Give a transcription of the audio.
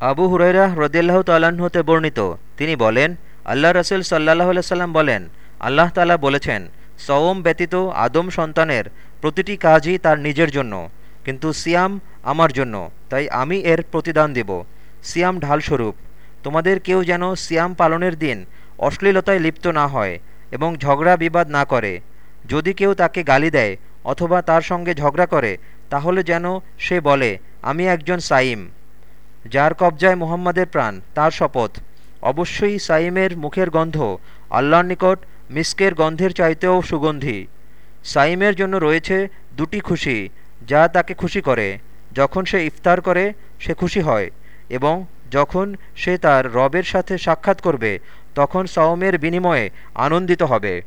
আবু হুরাইরা হ্রদিয়াল্লাহ হতে বর্ণিত। তিনি বলেন, আল্লাহ রসুল সাল্লাহ সাল্লাম বলেন, আল্লাহ তালা বলেছেন, সওম ব্যতীত আদম সন্তানের প্রতিটি কাজই তার নিজের জন্য, কিন্তু সিয়াম আমার জন্য, তাই আমি এর প্রতিদান দেব। সিয়াম ঢালস্বরূপ, তোমাদের কেউ যেন সিয়াম পালনের দিন অশ্লীলতায় লিপ্ত না হয় এবং ঝগড়া বিবাদ না করে। যদি কেউ তাকে গালি দেয় অথবা তার সঙ্গে ঝগড়া করে, তাহলে যেন সে বলে, আমি একজন সাইম। যার কবজায় মুহাম্মাদের প্রাণ, তার শপথ। অবশ্যই সাইমের মুখের গন্ধ আল্লাহর নিকট মিস্কের গন্ধের চাইতেও সুগন্ধি। সাইমের জন্য রয়েছে দুটি খুশি, যা তাকে খুশি করে। যখন সে ইফতার করে, সে খুশি হয় এবং যখন সে তার রবের সাথে সাক্ষাৎ করবে, তখন সাওমের বিনিময়ে আনন্দিত হবে।